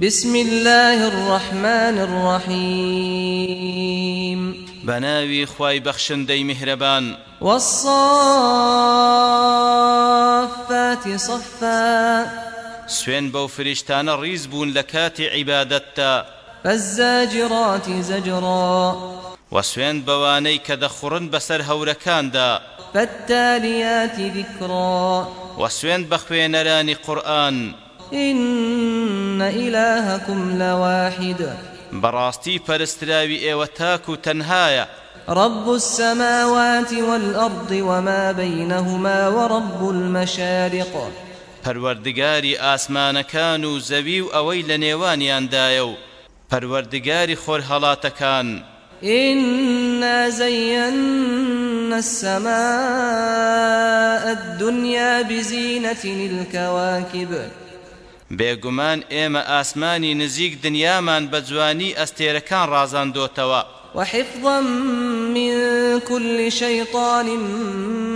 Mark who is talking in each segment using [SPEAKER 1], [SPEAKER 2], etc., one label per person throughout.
[SPEAKER 1] بسم الله الرحمن الرحيم.
[SPEAKER 2] بەناوی خوای بەخشندەی میهرەبان.
[SPEAKER 1] والصافات صفا.
[SPEAKER 2] سوێند بەو فریشتانەی ڕیز بوون لە
[SPEAKER 1] فالزاجرات زجرا.
[SPEAKER 2] وسوين بواني كدخرن بسر هوركاندا
[SPEAKER 1] فالتاليات ذكرا.
[SPEAKER 2] وسوين بخوينراني قرآن.
[SPEAKER 1] إن إلهكم لواحد.
[SPEAKER 2] براستي پرستراوي ايوتاكو تنهايا.
[SPEAKER 1] رب السماوات والأرض وما بينهما ورب المشارق.
[SPEAKER 2] پروردگاری ئاسمانەکان و زەوی و ئەوەی لە نێوانیاندایە و. پەروەردگاری خۆر هەڵاتەکان
[SPEAKER 1] إنا زينا السماء الدنيا بزينة الكواكب.
[SPEAKER 2] بێگومان ئێمە ئاسمانی نزیک دنیامان بە جوانی ئەستێرەکان ڕازاندۆتەوە
[SPEAKER 1] وحفظا من كل شيطان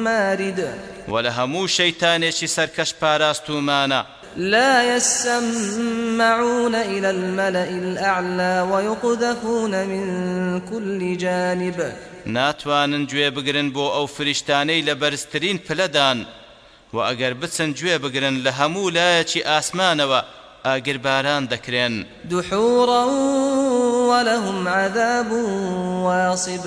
[SPEAKER 1] مارد.
[SPEAKER 2] ولهمو شيطانێکی سەرکەش پاراستومانە.
[SPEAKER 1] لا يسمعون إلى الملأ الأعلى ويقذفون من كل جانب.
[SPEAKER 2] ناتوانن گوێ بگرن بۆ ئەو فریشتانەی لە بەرزترین پلەدان. و ئەگەر بچن گوێ بگرن لە هەموو لایەکی ئاسمانەوە ئاگرباران دەکرێن.
[SPEAKER 1] دحورا ولهم عذاب واصب.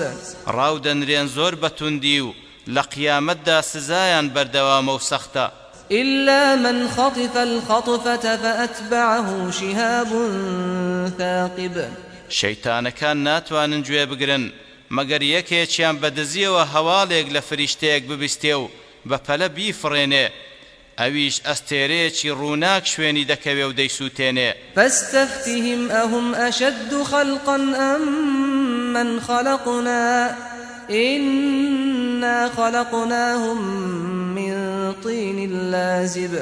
[SPEAKER 2] ڕاو دەنرێن زۆر بەتوندی و لە قیامەتدا سزایان بەردەوامە و سەختە.
[SPEAKER 1] إلا من خطف الخطفة فأتبعه شهاب ثاقب.
[SPEAKER 2] شيطان كان ناتوانن گوێ بگرن مەگەر یەکێکیان بەدزیەوە هەواڵێک لە فریشتەیەک ببیستێ و بە پەلە بیفڕێنێ ئەویش ئەستێرەیەکی ڕووناک شوێنی دەکەوێ و دەیسووتێنێ.
[SPEAKER 1] فاستفتهم أهم أشد خلقا أم من خلقنا؟ إنا خلقناهم من طين لازب.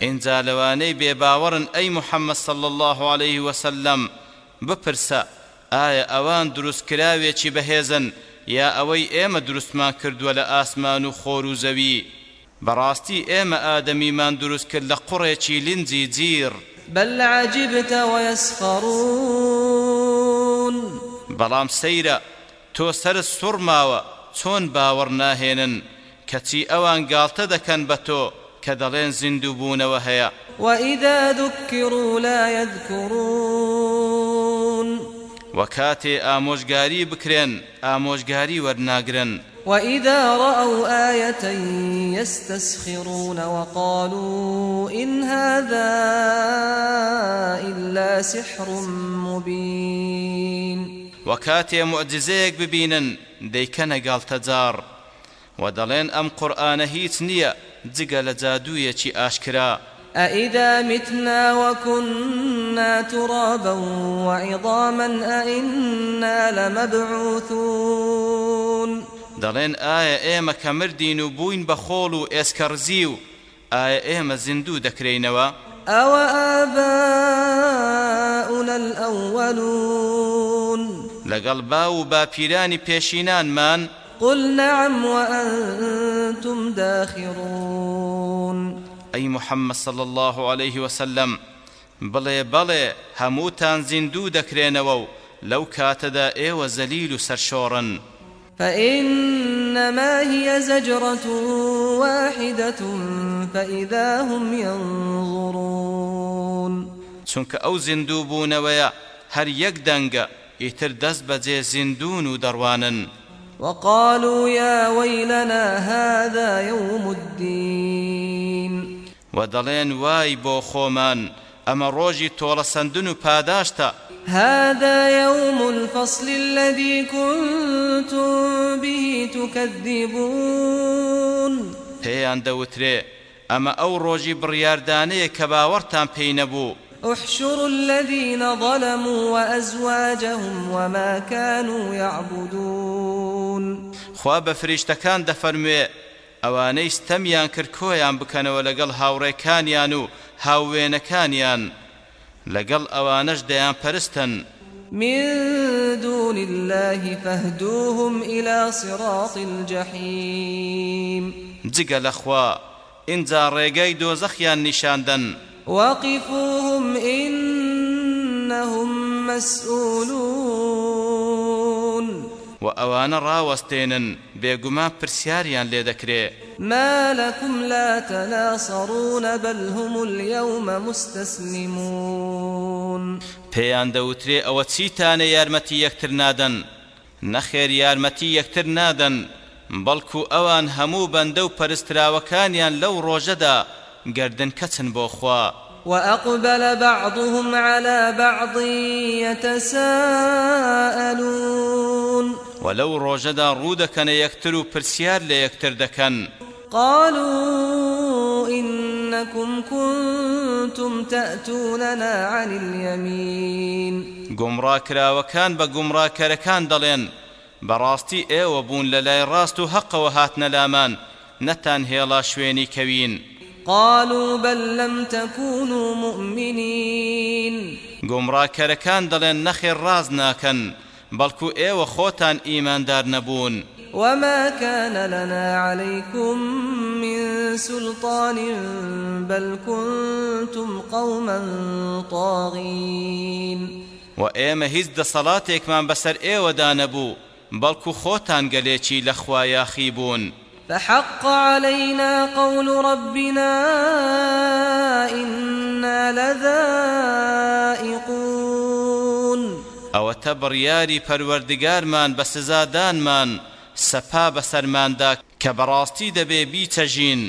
[SPEAKER 2] اینجا لەوانەی بێباوەڕن ئەی محەممەد صل الله عليه وسلم بپرسە ئایا ئەوان دروستکراوێکی بەهێزن؟ یا ئەوەی ئێمە دروستمان کردووە لە ئاسمان و خۆر و زەوی. بەڕاستی ئێمە ئادەمیمان دروست کرد لە قوڕێکی لنجی جیر.
[SPEAKER 1] بل عجبت ويسخرون.
[SPEAKER 2] بەڵام سەیرە تۆ سەر سوڕماوە چۆن باوەڕ ناهێنن؟ کەچی ئەوان گاڵتە دەکەن بە تۆ کە دەڵێن زیندوو بوونەوە هەیە.
[SPEAKER 1] وإذا ذكروا لا يذكرون.
[SPEAKER 2] وكاتي آموشگاري بكرين آموشگاري ورناگرن.
[SPEAKER 1] وإذا رأوا آية يستسخرون وقالوا إن هذا إلا سحر مبين.
[SPEAKER 2] وكاتي معجزيك ببينن ديكنا قال تجار ودلين أم قرآن هيت نية جگە لە آشكرا
[SPEAKER 1] أإذا متنا وكنا ترابا وعظاما أإنا لمبعوثون
[SPEAKER 2] دەڵێن ئایا ئێمە کە مردین و بووین بە خۆڵ و ئێسکەڕزی و ئایا ئێمە زیندوو دەکرێنەوە
[SPEAKER 1] ئەوە ئاباؤنا الأولون.
[SPEAKER 2] لەگەڵ با و باپیرانی پێشینانمان
[SPEAKER 1] قل نعم وأنتم داخرون.
[SPEAKER 2] أي محمد صلى الله عليه وسلم بڵێ بەڵێ هەمووتان زیندوو دەکرێنەوە و لەو کاتەدا ئێوە زەلیل و سەرشۆڕن.
[SPEAKER 1] فإنما هي زجرة واحدة فإذا هم ينظرون.
[SPEAKER 2] چونك أو زندوبون ويا هر يك دنگا بەجێ زیندون و
[SPEAKER 1] وقالوا يا ويلنا هذا يوم الدين.
[SPEAKER 2] ودلين واي بو خومان أما روجي تولى سندن پاداشتا
[SPEAKER 1] هذا يوم الفصل الذي كنتم به تكذبون.
[SPEAKER 2] پێیان دەوترێ ئەمە ئەو ڕۆژی بڕیاردانەیە کە باوەڕتان پێی نەبوو.
[SPEAKER 1] احشروا الذين ظلموا وأزواجهم وما كانوا يعبدون.
[SPEAKER 2] خوا فريشتكان دفرمي ئەوانەی ستەمیان کرد کۆیان بکەنەوە لەگەڵ هاوڕێکانیان و هاوێنەکانیان. لەگەڵ ئەوانەش دەیان پەرستن.
[SPEAKER 1] من دون الله فاهدوهم إلى صراط الجحيم.
[SPEAKER 2] جگە لەخوا اینجا ڕێگەی دۆزەخیان نیشاندن.
[SPEAKER 1] وقفوهم إن مسؤولون
[SPEAKER 2] وأوان راوستين بيقما برسياريان ليدكري
[SPEAKER 1] ما لكم لا تناصرون بل هم اليوم مستسلمون.
[SPEAKER 2] پێیان دەوترێ ئەوە چیتانە یارمەتی یەکتر نادەن؟ نەخێر یارمەتی یەکتر نادەن بەڵکو ئەوان هەموو بەندە و پەرستراوەکانیان لەو ڕۆژەدا گردن کەچن بۆ خوا.
[SPEAKER 1] وأقبل بعضهم على بعض يتساءلون.
[SPEAKER 2] ولو ڕۆژەدا ڕوودەکەنە یەکتر و پرسیار لە یەکتر دەکەن
[SPEAKER 1] قالوا إنكم كنتم تأتوننا عن اليمين.
[SPEAKER 2] گمڕا کراوەکان بە گومڕاکەرەکان دەڵێن. بەڕاستی ئێوە بوون لە لای ڕاست و هەقەوە هاتنە لامان نەتان هێڵا شوێنی کەوین.
[SPEAKER 1] قالوا بل لم تكونوا مؤمنين.
[SPEAKER 2] گومڕاکەرەکان دەڵێن نەخێر ڕاز ناکەن. بەڵکو ئێوە خۆتان ئیماندار نەبوون
[SPEAKER 1] وما كان لنا عليكم من سلطان بل كنتم قوما طاغين.
[SPEAKER 2] وإيما هز دەسەڵاتێکمان بەسەر ئێوەدا نەبوو بەڵکو خۆتان گەلێکی لەخوا یاخیبوون
[SPEAKER 1] فحق علينا قول ربنا إنا لذائقون
[SPEAKER 2] ئەوە تە بڕیاری پەروەردگارمان بە سزادانمان سەپا بەسەرماندا کە بەڕاستی دەبێ بیچەژین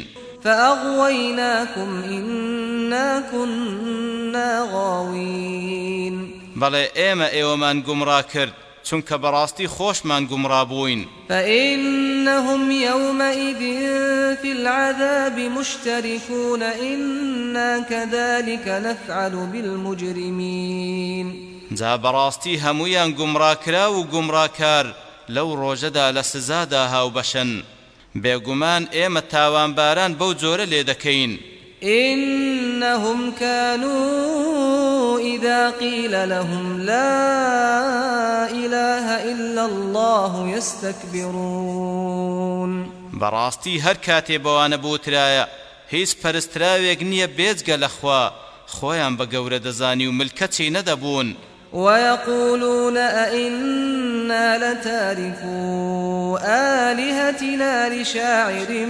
[SPEAKER 1] فأغويناكم إنا كنا غاوين.
[SPEAKER 2] بەڵێ ئێمە ئێوەمان گومڕا کرد چونکە بەڕاستی خۆشمان گومڕا بووین.
[SPEAKER 1] فإنهم يومئذ في العذاب مشتركون إنا كذلك نفعل بالمجرمين.
[SPEAKER 2] جا بەڕاستی هەمویان گومڕاکرا و گومڕاکار لەو ڕۆژەدا لە سزادا هاوبەشن. بێگومان ئێمە تاوانباران بەو جۆرە لێ دەکەین.
[SPEAKER 1] إنهم كانوا إذا قيل لهم لا إله إلا الله يستكبرون.
[SPEAKER 2] بەڕاستی هەر کاتێ بەوانە بوترایە. هیچ پەرستراوێک نییە بێجگە لەخوا. خۆیان بە گەورە دەزانی و ملکەچی نەدەبوون.
[SPEAKER 1] ويقولون أئنا لتاركو آلهتنا لشاعر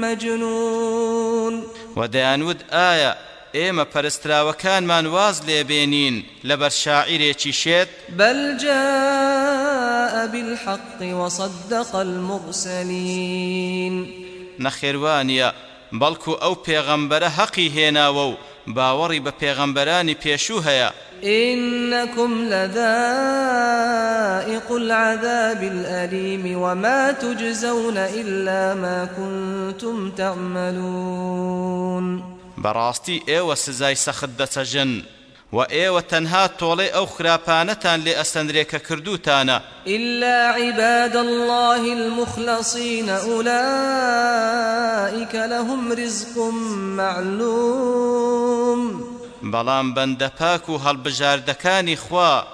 [SPEAKER 1] مجنون.
[SPEAKER 2] ودەیانود ئایا ئێمە پەرستراوەکانمان واز لێبێنین لەبەر شاعیرێکی شێت؟
[SPEAKER 1] بل جاء بالحق وصدق المرسلين
[SPEAKER 2] نەخێوانە بەڵکو ئەو پێغەمبەرە حەقی هێناوە و باوەڕی بە پێغەمبەرانی پێشوو هەیە.
[SPEAKER 1] إنكم لذائق العذاب الأليم وما تجزون إلا ما كنتم تعملون.
[SPEAKER 2] براستي إيوة سزاي سخد دەچەژن و ئێوە تەنها تۆڵەی ئەو خراپانەتان لێ ئەسەندرێکە کردوتانە
[SPEAKER 1] إلا عباد الله المخلصين أولئك لهم رزق معلوم.
[SPEAKER 2] بەڵام بەندە پاک و هەڵبژاردەکانی خوا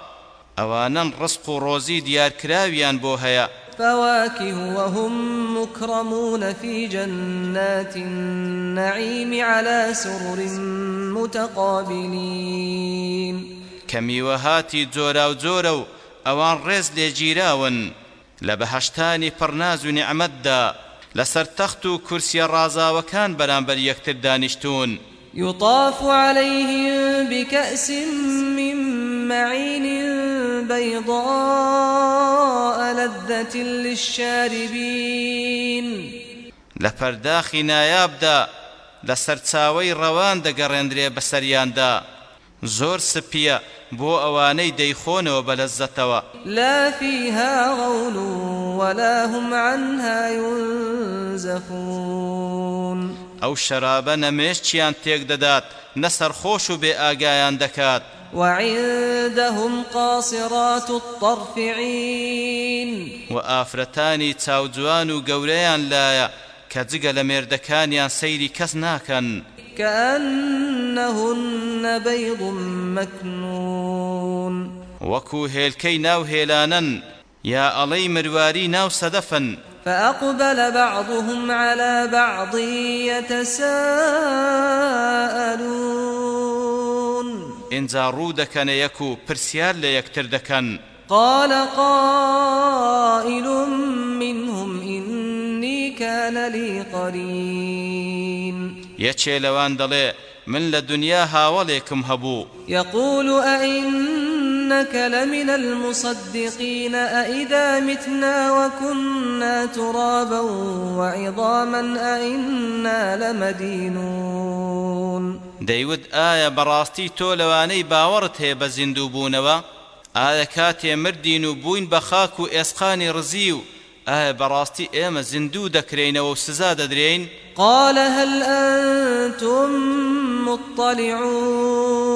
[SPEAKER 2] ئەوانن ڕسق و ڕۆزی دیارکراویان بۆ هەیە.
[SPEAKER 1] فواكه وهم مكرمون في جنات النعيم على سرر متقابلين.
[SPEAKER 2] كميوهاتي جورا وجورا ئەوان ڕێز لێگیراون لە بەهشتانی پڕناز و نیعممەتدا لەسەر تەخت و کورسیە ڕازاوەکان بەرامبەر یەکتر دانیشتون
[SPEAKER 1] يطاف عليهم بكأس من معين بيضاء لذة للشاربين.
[SPEAKER 2] لپرداخی نایابدا لەسەر چاوەی ڕەوان دەگەڕێندرێ بەسەریاندا زۆر سپیە بۆ ئەوانەی دەیخۆنەوە بە لەزەتەوە.
[SPEAKER 1] لا فيها غول ولا هم عنها ينزفون.
[SPEAKER 2] ئەو شەرابە نەمێشتیان تێک دەدات نەسەر خۆش و بێ ئاگایان دەکات.
[SPEAKER 1] وعندهم قاصرات الطرف عين.
[SPEAKER 2] وآفرتانی چاوجوان و گەورەیان لایە کە جگە لە مێردەکانیان سەیری کەس ناکەن.
[SPEAKER 1] كأنهن بيض مكنون.
[SPEAKER 2] وەکو هێلکەی ناو هێلانن یا ئەڵەی مرواری ناو سەدەفن.
[SPEAKER 1] فأقبل بعضهم على بعض يتساءلون.
[SPEAKER 2] ئینجا ڕوو دەکەنە یەک و پرسیار لە یەکتر دەکەن
[SPEAKER 1] قال قائل منهم إني كان لي قرين.
[SPEAKER 2] لەوان دەڵێ من لە دنیا هاوڵێکم هەبوو
[SPEAKER 1] يقول أئنك لمن المصدقين أئذا متنا وكنا ترابا وعظاما أئنا لمدينون.
[SPEAKER 2] دەیوت ئایا بەڕاستی تۆ لەوانەی باوەڕت هەیە بە زیندوو بوونەوە ئایا کاتێ مردین و بووین بە خاک و ئێسقانی ڕزی و ئایا بەڕاستی ئێمە زیندوو دەکرێنەوە و سزا دەدرێین
[SPEAKER 1] قال هل أنتم مطلعون؟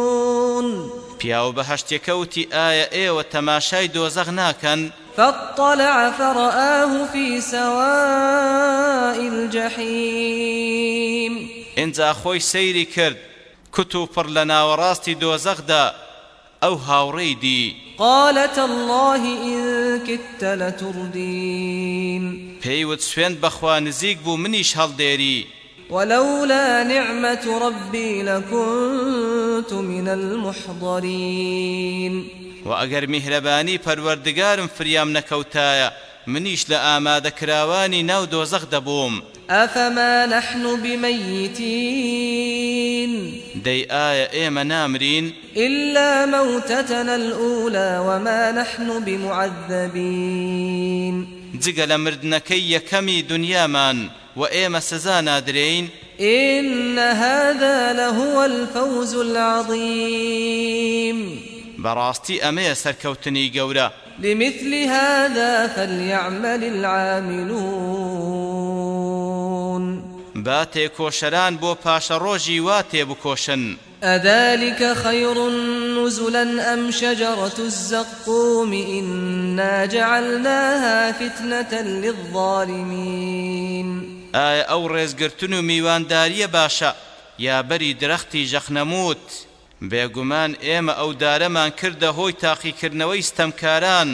[SPEAKER 2] پیاو بەهشتێکەوتی ئایا ئێوە تەماشای دۆزەغ ناکەن؟
[SPEAKER 1] فاطلع فرآه في سواء الجحيم.
[SPEAKER 2] ئینجا خۆی سەیری کرد کت و پڕ لە ناوەڕاستی دۆزەخدا ئەو هاوڕێی دی.
[SPEAKER 1] قال تالله إن كدت لتردين.
[SPEAKER 2] پێیوت سوێن بەخوا نزیک بوو منیش هەڵدێری.
[SPEAKER 1] ولولا نعمة ربي لكنت من المحضرين.
[SPEAKER 2] و ئەگەر میهرەبانی پەروەردگارم فریام نەکەوتایە منیش لە ئامادەکراوانی ناو دەبووم.
[SPEAKER 1] أفما نحن بميتين؟
[SPEAKER 2] دەی ئایا ئێمە نامرین؟
[SPEAKER 1] إلا موتتنا الأولى وما نحن بمعذبين.
[SPEAKER 2] جگە لە مردنەکەی یەکەمی دنیامان و ئێمە سزا نادرین.
[SPEAKER 1] إن هذا لهو الفوز العظيم.
[SPEAKER 2] بەڕاستی ئەمەیە سەرکەوتنی گەورە.
[SPEAKER 1] لمثل هذا فليعمل العاملون.
[SPEAKER 2] با تێکۆشەران بۆ پاشە ڕۆژی وا تێبکۆشن.
[SPEAKER 1] أذلك خير نزلا أم شجرة الزقوم إنا جعلناها فتنة للظالمين.
[SPEAKER 2] ئایا ئەو ڕێزگرتن و میوانداریە باشە یا بەری درەختی ژەخنەموت بێگومان ئێمە ئەو دارەمان کردە هۆی تاقیکردنەوەی ستەمکاران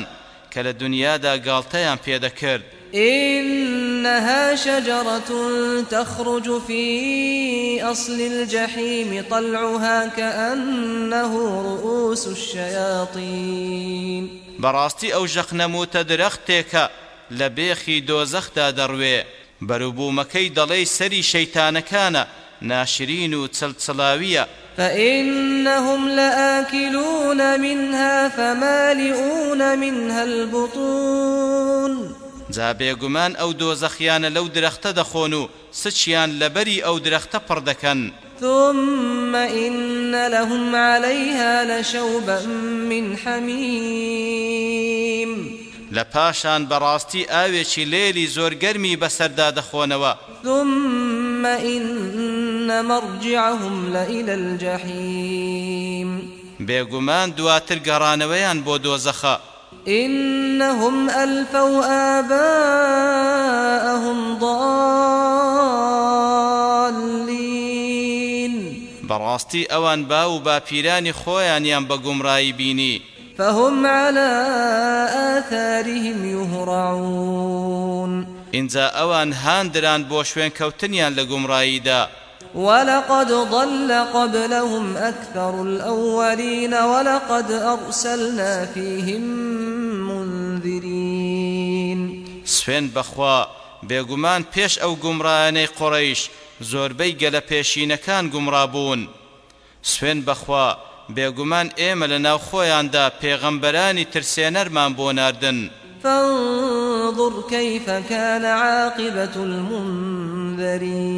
[SPEAKER 2] کە لە دنیادا گاڵتەیان پێدەکرد
[SPEAKER 1] إنها شجرة تخرج في أصل الجحيم طلعها كأنه رؤوس الشياطين.
[SPEAKER 2] بەڕاستی ئەو ژەخنەموتە درەختێکە لە بێخی دۆزەخدا دەڕوێ بەروبوومەکەی دەڵێی سەری شەیتانەکانە ناشرین و چلچلاویە
[SPEAKER 1] فإنهم لآكلون منها فمالئون منها البطون.
[SPEAKER 2] جا بێگومان ئەو دۆزەخیانە لەو درەختە دەخۆن و سچیان لەبەری ئەو درەختە پڕ دەکەن.
[SPEAKER 1] ثم إن لهم عليها لشوبا من حميم.
[SPEAKER 2] لە پاشان بەڕاستی ئاوێکی لێلی زۆر گەرمی بەسەردا دەخۆنەوە.
[SPEAKER 1] ثم إن مرجعهم لإلى الجحيم.
[SPEAKER 2] بێگومان دواتر گەڕانەوەیان بۆ دۆزەخە.
[SPEAKER 1] إنهم ألفوا آباءهم ضالين.
[SPEAKER 2] بەڕاستی ئەوان با و باپیرانی خۆیانیان بە گومڕایی بینی.
[SPEAKER 1] فهم على آثارهم يهرعون.
[SPEAKER 2] اینجا ئەوان هاندران بۆ شوێن کەوتنیان لە گومڕاییدا.
[SPEAKER 1] ولقد ضل قبلهم أكثر الأولين ولقد أرسلنا فيهم منذرين.
[SPEAKER 2] سوێن بەخوا بێگومان پێش ئەو گومڕایانەی قڕەیش زۆربەی گەلە پێشینەکان گومڕابوون سوێن بەخوا بێگومان ئێمە لە ناو خۆیاندا پێغەمبەرانی ترسێنەرمان بۆ ناردن.
[SPEAKER 1] فانظر كيف كان عاقبة المنذرين.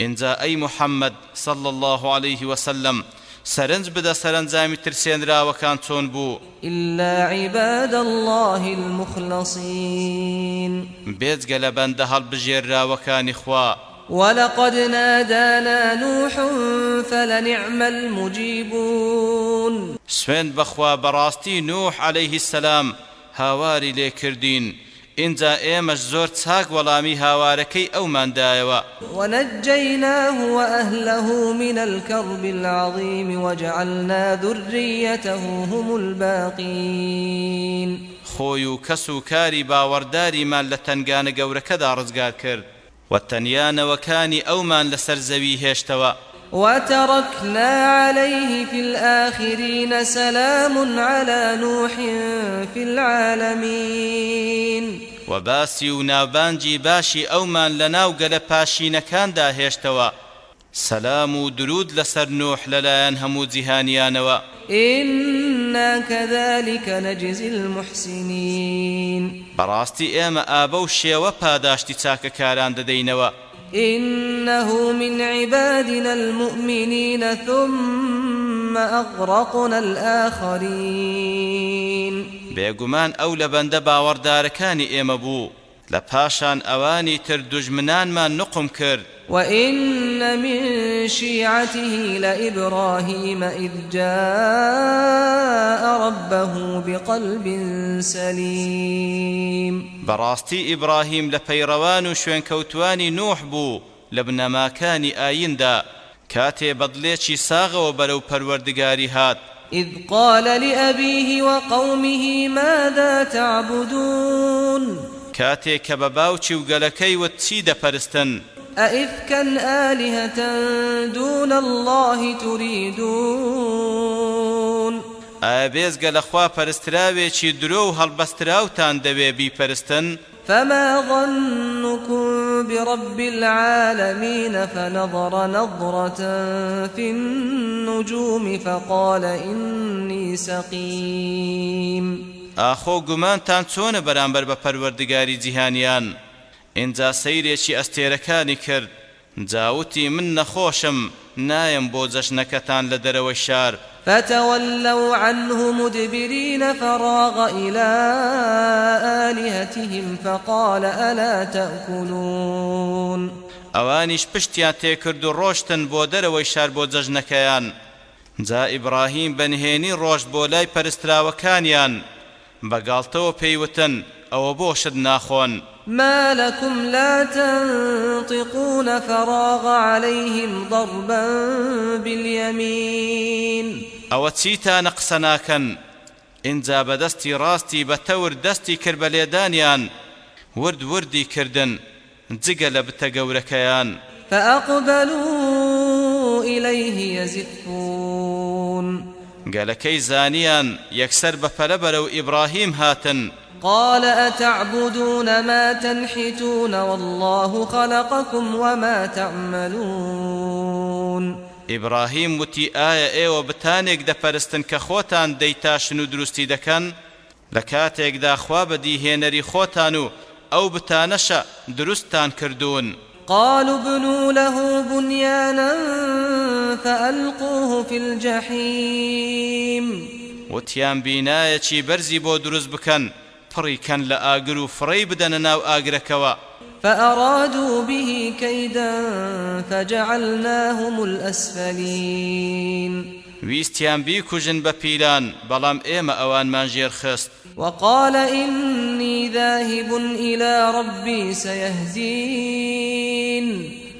[SPEAKER 2] اینجا ئەی محەممەد صلى الله عليه وسلم سەرنج بدە سەرنجامی ترسێنراوەکان چۆن بوو
[SPEAKER 1] إلا عباد الله المخلصين.
[SPEAKER 2] بێجگە لە بەندە هەڵبژێرراوەکانی خوا
[SPEAKER 1] ولقد نادانا نوح فلنعم المجيبون.
[SPEAKER 2] سوێن بەخوا بەڕاستی نوح عليه السلام هاواری لێکردین اینجا ئێمەش زۆر چاک وەڵامی هاوارەکەی ئەوماندایەوە.
[SPEAKER 1] ونجيناه وأهله من الكرب العظيم وجعلنا ذريته هم الباقين.
[SPEAKER 2] خۆی و کەس و کاری باوەڕداریمان لە تنگانە گەورەکەدا ڕزگار کرد. و تەنیانەوەکانی ئەومان لەسەر زەوی هێشتەوە.
[SPEAKER 1] وتركنا عليه في الآخرين سلام على نوح في العالمين.
[SPEAKER 2] و باسی و ناوبانجی باشی ئەومان لە ناو گەلە پاشینەکاندا هێشتەوە. سەلام و درود لەسەر نوح لەلایەن هەموو جیهانیانەوە.
[SPEAKER 1] إنا كذلك نجزي المحسنين.
[SPEAKER 2] بەڕاستی ئێمە ئابە و شێوە پاداشتی چاکەکاران دەدەینەوە.
[SPEAKER 1] إنه من عبادنا المؤمنين ثم أغرقنا الآخرين.
[SPEAKER 2] بێگومان ئەو لە بەندە باوەڕدارەکانی ئێمە بوو. لە پاشان ئەوانی تر دوژمنانمان نقم کرد.
[SPEAKER 1] وإن من شيعته لإبراهيم إذ جاء ربه بقلب سليم.
[SPEAKER 2] براستي إبراهيم لپيروان شوين كوتواني نوح بو لبنماكاني آيندا كاتي بدليشي ساغ وبرو پروردگاري هات.
[SPEAKER 1] إذ قال لأبيه وقومه ماذا تعبدون؟
[SPEAKER 2] كاتي كبباوچي وقلكي وتسيد پرستن
[SPEAKER 1] أئفكا آلهة دون الله تريدون.
[SPEAKER 2] ئابێزگە لەخوا پەرستراوێکی درۆ و هەڵبەستراوتان دەوێ بیپەرستن.
[SPEAKER 1] فما ظنكم برب العالمين فنظر نظرة في النجوم فقال إني سقيم.
[SPEAKER 2] ئاخۆ گومانتان چۆنە بەرامبەر بە پەروەردگاری جیهانیان؟ ئینجا سەیرێکی ئەستێرەکانی کرد. جاوتی من نەخۆشم. نایم بۆ جەشنەکەتان لە دەرەوەی شار.
[SPEAKER 1] فتولوا عنه مدبرين فراغ إلى آلهتهم فقال ألا تأكلون.
[SPEAKER 2] ئەوانیش پشتیان تێکرد و ڕۆشتن بۆ دەرەوەی شار بۆ جەژنەکەیان جا ئیبراهیم بەنهێنی ڕۆشت بۆ لای پەرستراوەکانیان. بەگاڵتەوە پێیوتن ئەوە بۆشت ناخۆن.
[SPEAKER 1] ما لكم لا تنطقون فراغ عليهم ضربا باليمين.
[SPEAKER 2] ئینجا بەدەستی ڕاستی بە تەور دەستی کرد بە لێدانیان ورد جگە لە بتە گەورەکەیان
[SPEAKER 1] فأقبلوا إليه يزفون.
[SPEAKER 2] زانیان یەکسەر بە پەلە بەرەو ئیبراهیم هاتن.
[SPEAKER 1] قال أتعبدون ما تنحتون والله خلقكم وما تعملون.
[SPEAKER 2] ئیبراهیم وتی ئایا ئێوە بتانێک دەپەرستن کە خۆتان دەیتاشن و دروستی دەکەن لە کاتێکدا خوا بەدیهێنەری خۆتان و ئەو بتانەشە دروستان کردوون
[SPEAKER 1] قالوا ابنوا له بنيانا فألقوه في الجحيم.
[SPEAKER 2] وتیان بینایەکی بەرزی بۆ دروست بکەن پڕی کەن لە ئاگر و فڕی بدەنە ناو ئاگرەکەوە
[SPEAKER 1] فأرادوا به كيدا فجعلناهم الأسفلين.
[SPEAKER 2] ویستیان بیکوژن بە پیلان بەڵام ئێمە ئەوانمان ژێر خست.
[SPEAKER 1] وقال إني ذاهب إلى ربي سيهدين.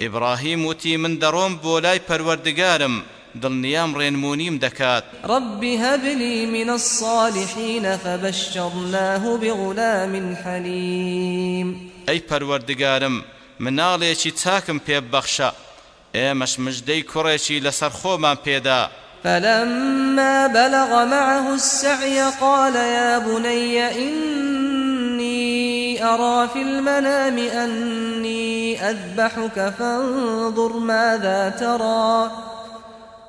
[SPEAKER 2] ئیبراهیم وتی من دەڕۆم بۆ لای پەروەردگارم دڵنیام ڕێنمونیم دەکات
[SPEAKER 1] رب هب لي من الصالحين فبشرناه بغلام حليم.
[SPEAKER 2] ئەی پەروەردگارم مناڵێکی چاکم پێ بەخشە ئێمەش مژدەی کوڕێکی لەسەر خۆمان پێدا.
[SPEAKER 1] فلما بلغ معه السعي قال يا بني إني أرى في المنام أني أذبحك فانظر ماذا ترى.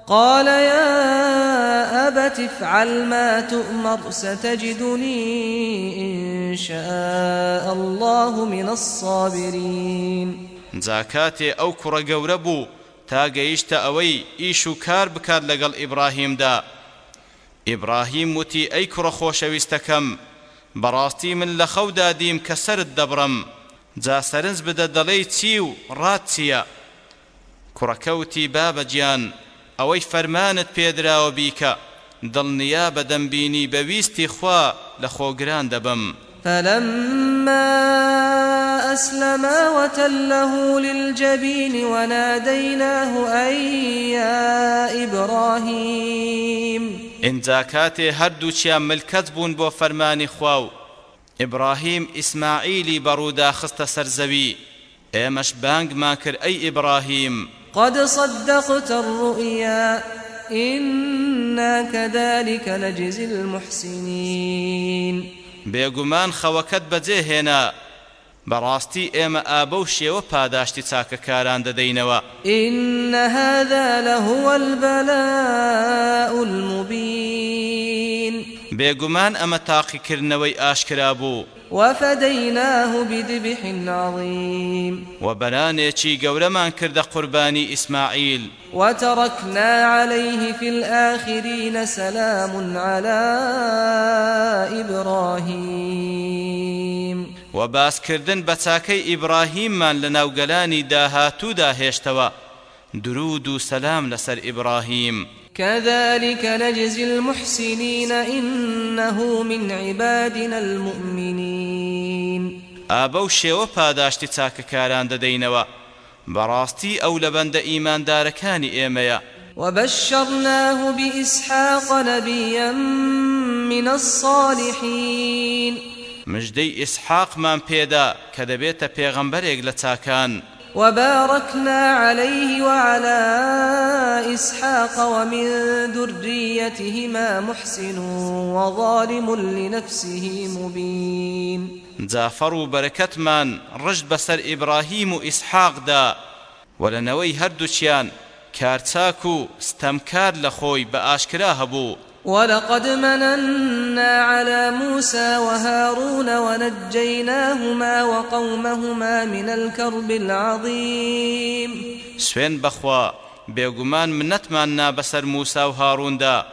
[SPEAKER 1] قال يا أبت افعل ما تؤمر ستجدني إن شاء الله من الصابرين.
[SPEAKER 2] ئەو کوڕە گەورە بوو. تا گەیشتە ئەوەی ئیش و کار بکات لەگەڵ ئیبراهیمدا. ئیبراهیم وتی ئەی کوڕە خۆشەویستەکەم. بەڕاستی من لە خەودا دیم کە سرت دەبڕم. جا سەرنج بدە دەڵێی چی و ڕات چییە؟ گیان ئەوەی فەرمانت پێدراوە بیکە دڵنیا بە دەمبینی بەویستی خوا لە خۆگران دەبم.
[SPEAKER 1] فلما أسلما وتله للجبين وناديناه أن يا إبراهيم
[SPEAKER 2] ئینجا کاتێ هەردووچیان ملکەت بوون بۆ فەرمانی خوا و ئیبراهیم ئیسماعیلی بەڕوودا خستە سەرزەوی ئێمەش بانگمان کرد ئەی ئیبراهیم
[SPEAKER 1] قد صدقت الرؤيا إنا كذلك نجزي المحسنين.
[SPEAKER 2] بێگومان خەوەکەت بەجێهێنا بەڕاستی ئێمە ئابە و شێوە پاداشتی چاکەکاران دەدەینەوە.
[SPEAKER 1] إن هذا لهو البلاء المبين.
[SPEAKER 2] بێگومان ئەمە تاقیکردنەوەی ئاشکرا بوو.
[SPEAKER 1] وفديناه بذبح عظيم.
[SPEAKER 2] وبرانێکی گەورەمان کردە قوربانی ئیسماعیل.
[SPEAKER 1] وتركنا عليه في الآخرين سلام على إبراهيم.
[SPEAKER 2] و باسکردن بە چاکەی ئیبراهیممان لە ناوگەلانی داهاتوودا هێشتەوە. درود و سەلام لەسەر ئیبراهیم.
[SPEAKER 1] كذلك نجزي المحسنين إنه من عبادنا المؤمنين.
[SPEAKER 2] ئابە و شێوە پاداشتی چاکەکاران دەدەینەوە. بەڕاستی ئەو لە بەندە ئیماندارەکانی ئێمەیە.
[SPEAKER 1] وبشرناه بإسحاق نبيا من الصالحين.
[SPEAKER 2] ئیسحاقمان پێدا کە دەبێتە پێغەمبەرێک لە چاکان.
[SPEAKER 1] وباركنا عليه وعلى إسحاق ومن ذريتهما محسن وظالم لنفسه مبين.
[SPEAKER 2] جافەڕ و بەرەکەتمان ڕشت بەسەر ئیبراهیم و ئیسحاقدا و لەنەوەی هەردووچیان کارچاک و ستەمکار لە
[SPEAKER 1] ولقد مننا على موسى وهارون ونجيناهما وقومهما من الكرب العظيم.
[SPEAKER 2] سوێن بەخوا بێگومان منەتمان نا بەسەر موسا و هاڕووندا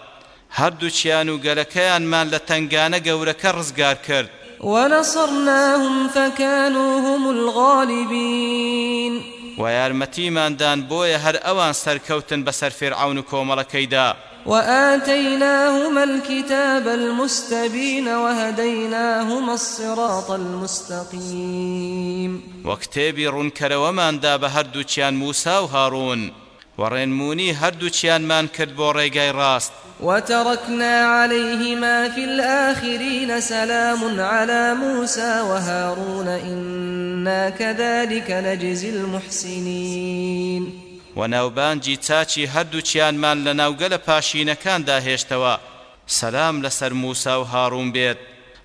[SPEAKER 2] هەردووچیان و گەلەکەیانمان لە تنگانە گەورەکە ڕزگار کرد.
[SPEAKER 1] ونصرناهم فكانوا هم الغالبين.
[SPEAKER 2] و یارمەتیماندان بۆیە هەر ئەوان سەرکەوتن بەسەر فێرعون و کۆمەڵەکەیدا
[SPEAKER 1] وآتيناهما الكتاب المستبين وهديناهما الصراط المستقيم.
[SPEAKER 2] وەکتێبی ڕوونکەرەوەماندا بە هەردووچیان موسا و هاڕون وەڕێنمونی هەردووچیانمان کرد بۆ ڕێگای ڕاست
[SPEAKER 1] وتركنا عليهما في الآخرين سلام على موسى وهارون إنا كذلك نجزي المحسنين.
[SPEAKER 2] و ناوبانجی چاچی هەردووچیانمان لە ناوگەلە پاشینەکاندا هێشتەوە. سەلام لەسەر موسا و هاڕوون بێت.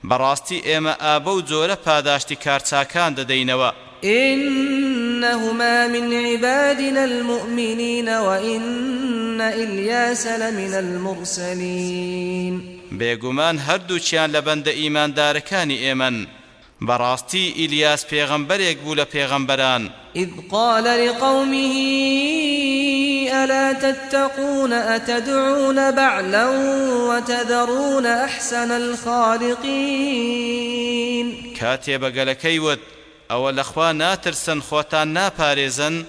[SPEAKER 2] بەڕاستی ئێمە ئابە و جۆرە پاداشتی کارچاکان دەدەینەوە.
[SPEAKER 1] إنهما من عبادنا المؤمنين وإن إلياس لمن المرسلين.
[SPEAKER 2] بێگومان هەردووچیان لە بەندە ئیماندارەکانی ئێمن بەڕاستی ئیلیاس پێغەمبەرێک بوو لە پێغەمبەران.
[SPEAKER 1] إذ قال لقومه ألا تتقون أتدعون بعلا وتذرون أحسن الخالقين؟
[SPEAKER 2] بەگەلەکەی وت ئەوە لەخوا ناترسن خۆتان ناپارێزن.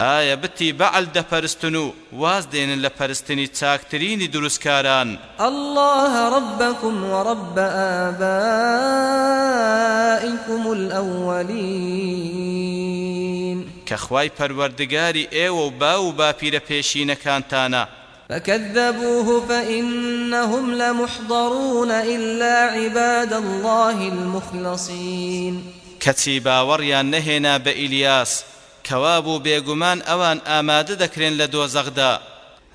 [SPEAKER 2] ئایا بتی بەعل دەپەرستن و واز دێنن لە پەرستنی چاکترینی دروستکاران؟
[SPEAKER 1] الله ربكم ورب آبائكم الأولين.
[SPEAKER 2] کە خوای پەروەردگاری ئێوە و با و باپیرە پێشینەکانتانە
[SPEAKER 1] فكذبوه فإنهم لمحضرون إلا عباد الله المخلصين.
[SPEAKER 2] کەچی باوەڕیان نەهێنا بە ئیلیاس. کەوا بوو بێگومان ئەوان ئامادە دەکرێن لە دۆزەغدا.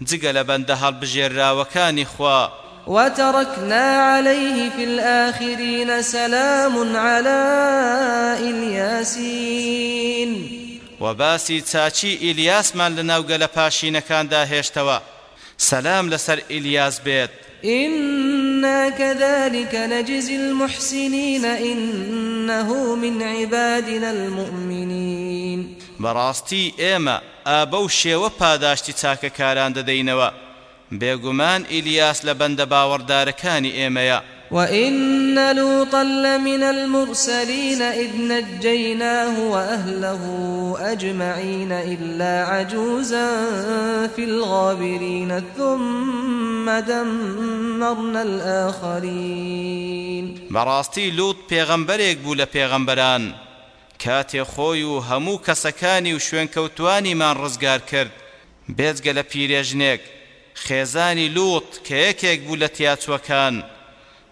[SPEAKER 2] جگە لە بەندە هەڵبژێراوەکانی خوا.
[SPEAKER 1] وتركنا عليه في الآخرين سلام على إلياسين.
[SPEAKER 2] و باسی چاچی ئیلیاسمان لە ناوگەلە پاشینەکاندا هێشتەوە. سەلام لەسەر ئیلیاس بێت.
[SPEAKER 1] إنا كذلك نجزي المحسنين إنه من عبادنا المؤمنين.
[SPEAKER 2] بەڕاستی ئێمە ئابە و شێوە پاداشتی چاکەکاران دەدەینەوە. بێگومان ئیلیاس لە بەندە باوەڕدارەکانی ئێمەیە.
[SPEAKER 1] وإن لوطا لمن المرسلين إذ نجيناه وأهله أجمعين إلا عجوزا في الغابرين ثم دمرنا الآخرين.
[SPEAKER 2] بەڕاستی لوت پێغەمبەرێک بوو لە پێغەمبەران. کاتێ خۆی و هەموو کەسەکانی و شوێنکەوتوانیمان ڕزگار کرد. بێجگە لە پیرێژنێک. خێزانی لوت کە یەکێک بوو لە تیاچوەکان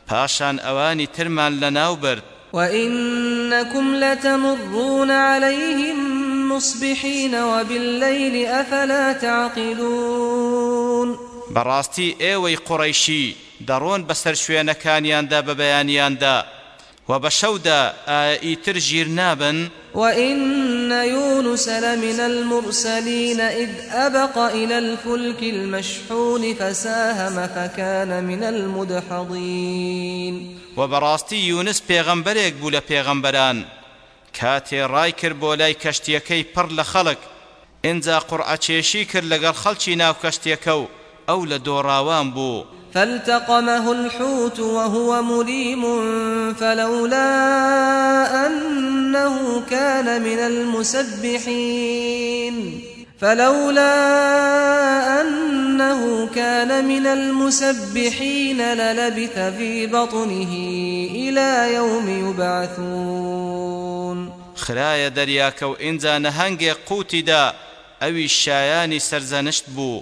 [SPEAKER 2] پاشان ئەوانی ترمان لەناو برد.
[SPEAKER 1] وإنكم لتمرون عليهم مصبحين وبالليل أفلا تعقلون
[SPEAKER 2] براستي ايوي قريشي دەڕۆن بەسەر شوێنەکانیاندا بە بەیانیاندا. و بە شەودا ئیتر ژیر نابن
[SPEAKER 1] وإن يونس لمن المرسلين إذ أبق إلى الفلك المشحون فساهم فكان من المدحضين.
[SPEAKER 2] وبراستي يونس کاتێ ڕای کرد بۆ لای کەشتیەکەی پڕ لە خەڵک. ئینجا قورعەچێشی کرد لەگەڵ خەڵکی ناو کەشتیەکە و ئەو لە دۆڕاوان بوو.
[SPEAKER 1] فالتقمه الحوت وهو مليم فلولا أنه كان من المسبحين فلولا أنه كان من المسبحين للبث في بطنه إلى يوم يبعثون.
[SPEAKER 2] خرايا درياك وإنزا نهنگ قوتي دا أوي الشاياني سرزنشت بو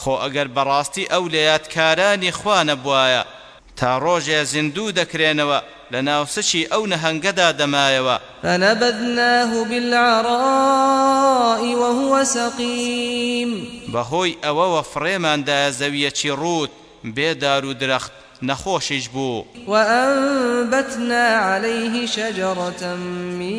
[SPEAKER 2] خۆ ئەگەر بەڕاستی ئەو لە یادکارانی خوانە بواە تا ڕۆژێ زیندوو دەکرێنەوە لە ناوسشی ئەو نەهەنگەدا دەمایەوە.
[SPEAKER 1] فنبذناه بالعراء وهو سقيم.
[SPEAKER 2] بەهۆی ئەوەوە فڕێماندایە زەویەکی ڕوت بێدار و درەخت نەخۆشیش بوو.
[SPEAKER 1] وأنبتنا عليه شجرة من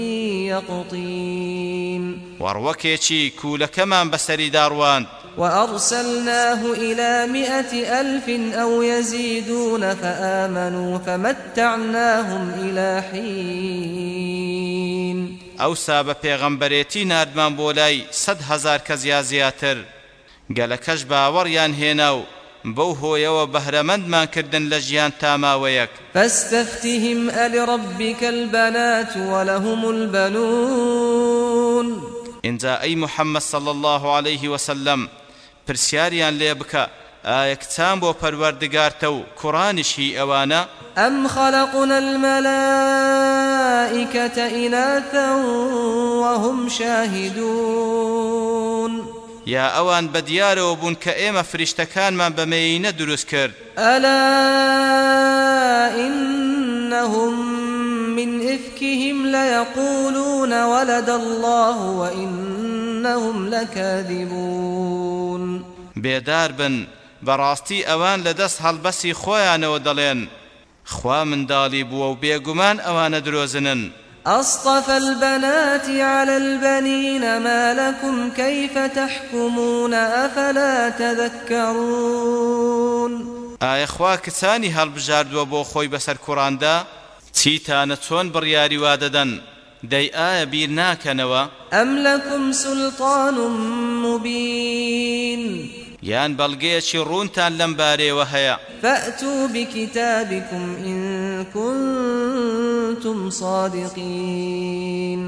[SPEAKER 1] يقطين.
[SPEAKER 2] وەڕوەکێکی کوولەکەمان بەسەری داڕواند
[SPEAKER 1] وأرسلناه إلى مائة ألف أو يزيدون فآمنوا فمتعناهم إلى حين.
[SPEAKER 2] ئەو سا بە پێغەمبەرێتی نردمان بۆ لای سەد هزار یا زیاتر. گەلەکەش باوەڕیان هێنا و بەو هۆیەوە بەهرەمەندمان کردن لە ژیان تاماوەیەک
[SPEAKER 1] فاستفتهم ألربك البنات ولهم البنون.
[SPEAKER 2] اینجا ئەی محەممەد صلى الله عليه وسلم پرسیاریان لێ بکە ئایا کچان بۆ پەروەردگارتە و کوڕانیشی ئەوانە
[SPEAKER 1] ئەم خەلقنا الملائكة إناثا وهم شاهدون؟
[SPEAKER 2] یا ئەوان بە دیارەوە بوون کە ئێمە فریشتەکانمان بەمەینە دروست کرد
[SPEAKER 1] ئەلا إنهم إفكهم ليقولون ولد الله وإنهم لكاذبون.
[SPEAKER 2] بێدار بن بەڕاستی ئەوان لە دەست هەڵبەسی خۆیانەوە دەڵێن. خوا منداڵی بووە و بێگومان ئەوانە درۆزنن.
[SPEAKER 1] أصطفى البنات على البنين ما لكم كيف تحكمون أفلا تذكرون؟
[SPEAKER 2] ئایا خوا کچانی هەڵبژاردووە بۆ خۆی بەسەر کوڕاندا؟ چیتانە چۆن بڕیاری وا دەدەن؟ دەی ئایا بیر ناکەنەوە؟
[SPEAKER 1] ئەم لەکم سلطان مبین.
[SPEAKER 2] یان بەڵگەیەکی ڕوونتان لەم بارەوە هەیە؟
[SPEAKER 1] فأتوا بكتابكم إن كنتم صادقين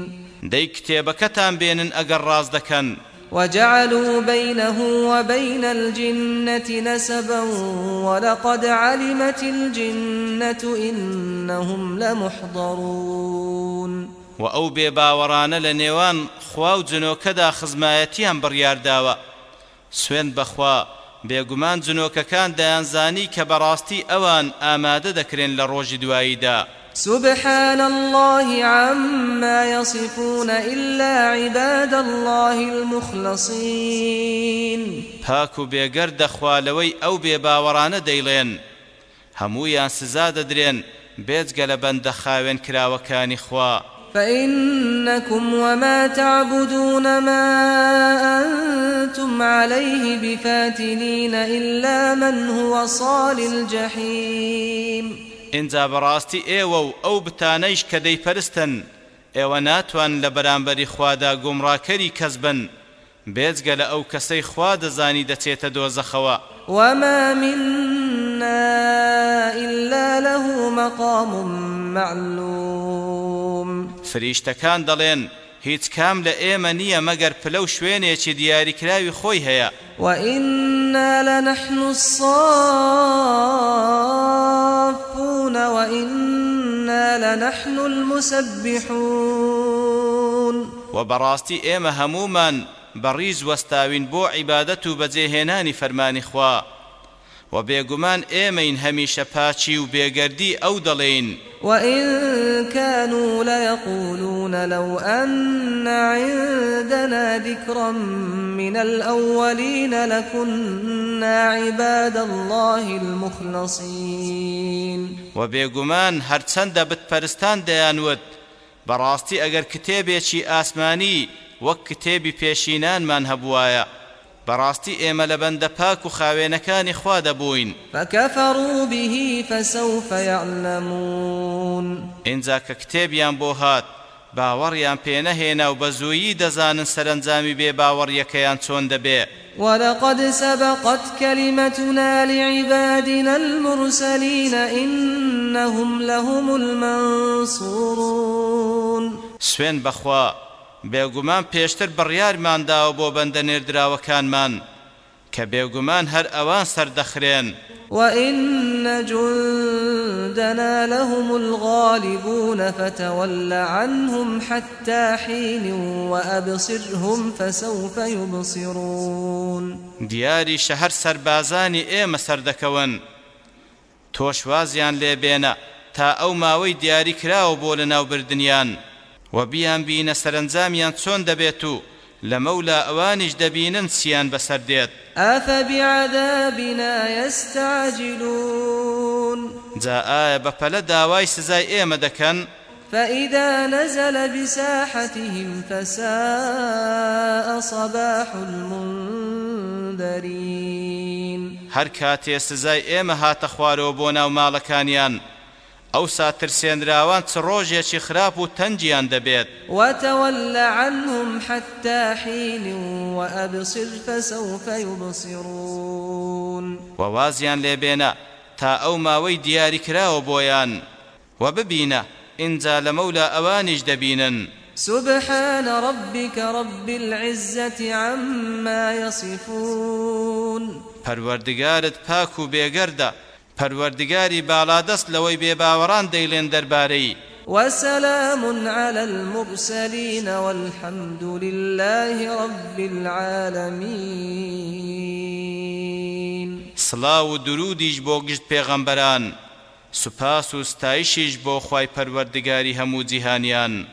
[SPEAKER 2] دەی کتێبەکەتان بێنن ئەگەر ڕاز دەکەن.
[SPEAKER 1] وجعلوا بينه وبين الجنة نسبا ولقد علمت الجنة إنهم لمحضرون.
[SPEAKER 2] وأو بێباوەڕانە لە نێوان خوا و جنۆکەدا خزمایەتیان بڕیارداوە سوێن بەخوا بێگومان جنۆکەکان دەیانزانی کە بەڕاستی ئەوان ئامادە دەکرێن لە ڕۆژی دواییدا
[SPEAKER 1] سبحان الله عما يصفون إلا عباد الله المخلصين.
[SPEAKER 2] پاک و بێگەر دەخوالەوەی ئەو بێباوەڕانە دەیڵێن. هەموویان سزا دەدرێن بێجگە لە بەندە خاوێن کراوەکانی خوا.
[SPEAKER 1] فإنكم وما تعبدون ما أنتم عليه بفاتنين إلا من هو صال الجحيم.
[SPEAKER 2] اینجا بەڕاستی ئێوە و ئەو بتانەیش کە دەیپەرستن. ئێوە ناتوان لە بەرامبەری خوادا گومڕاکەری کەس بن. بێجگە لە ئەو کەسەی خوا دەزانی دەچێتە دۆزەخەوە.
[SPEAKER 1] وما منا إلا له مقام معلوم.
[SPEAKER 2] فریشتەکان دەڵێن هیچ کام لە ئێمە نییە مەگەر پلە و شوێنێکی دیاریکراوی خۆی هەیە.
[SPEAKER 1] وإنا لنحن الصافون وإنا لنحن المسبحون.
[SPEAKER 2] وبراستي ئێمە هەمومان بەڕیز وەستاوین بۆ عیبادەت و بەجێهێنانی فەرمانی و بێگومان ئێمەین هەمیشە پاچی و بێگەردی ئەو دەڵێین
[SPEAKER 1] وإن كانوا ليقولون يقولون لو أن عندنا ذكرا من الأولين لكنا عباد الله المخلصين.
[SPEAKER 2] وبيقمان هرچند بتپرستان ديانود بەڕاستی ئەگەر کتێبێکی ئاسمانی وەک کتێبی پێشینانمان هەبوایە. بەڕاستی ئێمە لە بەندە پاک و خاوێنەکانی خوا دەبووین.
[SPEAKER 1] فكفروا به فسوف يعلمون.
[SPEAKER 2] ئینجا کە کتێبیان بۆ هات باوەڕیان پێنەهێنا و بە زوویی دەزانن سەرنجامی بێ باوەڕیەکەیان چۆن دەبێ.
[SPEAKER 1] ولقد سبقت كلمتنا لعبادنا المرسلين إنهم لهم المنصورون.
[SPEAKER 2] سوێن بەخوا بێگومان پێشتر بڕیارمانداوە بۆ بەندە نێردراوەکانمان کە بێگومان هەر ئەوان سەردەخرێن.
[SPEAKER 1] وإن جندنا لهم الغالبون فتول عنهم حتى حين وأبصرهم فسوف يبصرون.
[SPEAKER 2] دیاری شەهر سەربازانی ئێمە سەردەکەون. تۆشوازیان لێبێنە تا ئەو ماوەی دیاری کراوە بۆ لە ناوبردنیان و بیان بینە سەرنجامیان چۆن دەبێت و لە مەولا ئەوانیش دەبینن چیان بەسەر دێت
[SPEAKER 1] ئەفەبیعدابنا يستعجلون.
[SPEAKER 2] جا ئایا بەپەلە داوای سزای ئێمە دەکەن
[SPEAKER 1] فإذا نزل بساحتهم فساء صباح المنذرين.
[SPEAKER 2] هەر کاتێ سزای ئێمە هاتە خوارەوە بۆ ناو ماڵەکانیان ئەو ساترسێنراوان چ ڕۆژێکی خراپ و تەنجیان دەبێت.
[SPEAKER 1] وتول عنهم حتى حين وأبصر فسوف يبصرون.
[SPEAKER 2] ووازیان لێبێنە تا ئەو ماوەی دیاری کراوە بۆیان. و ببینە ئینجا لە مەولا ئەوانیش دەبینن.
[SPEAKER 1] سبحان ربك رب العزة عما يصفون.
[SPEAKER 2] پەروەردگارت پاک و بێگەردە پروردگاری بالادست لوی بباوران دیلین درباری
[SPEAKER 1] وسلام على المرسلين والحمد لله رب العالمين
[SPEAKER 2] سلا و درودیش بو گشت پیغمبران سپاس و ستایشیش بو خوای پروردگاری همو جهانیان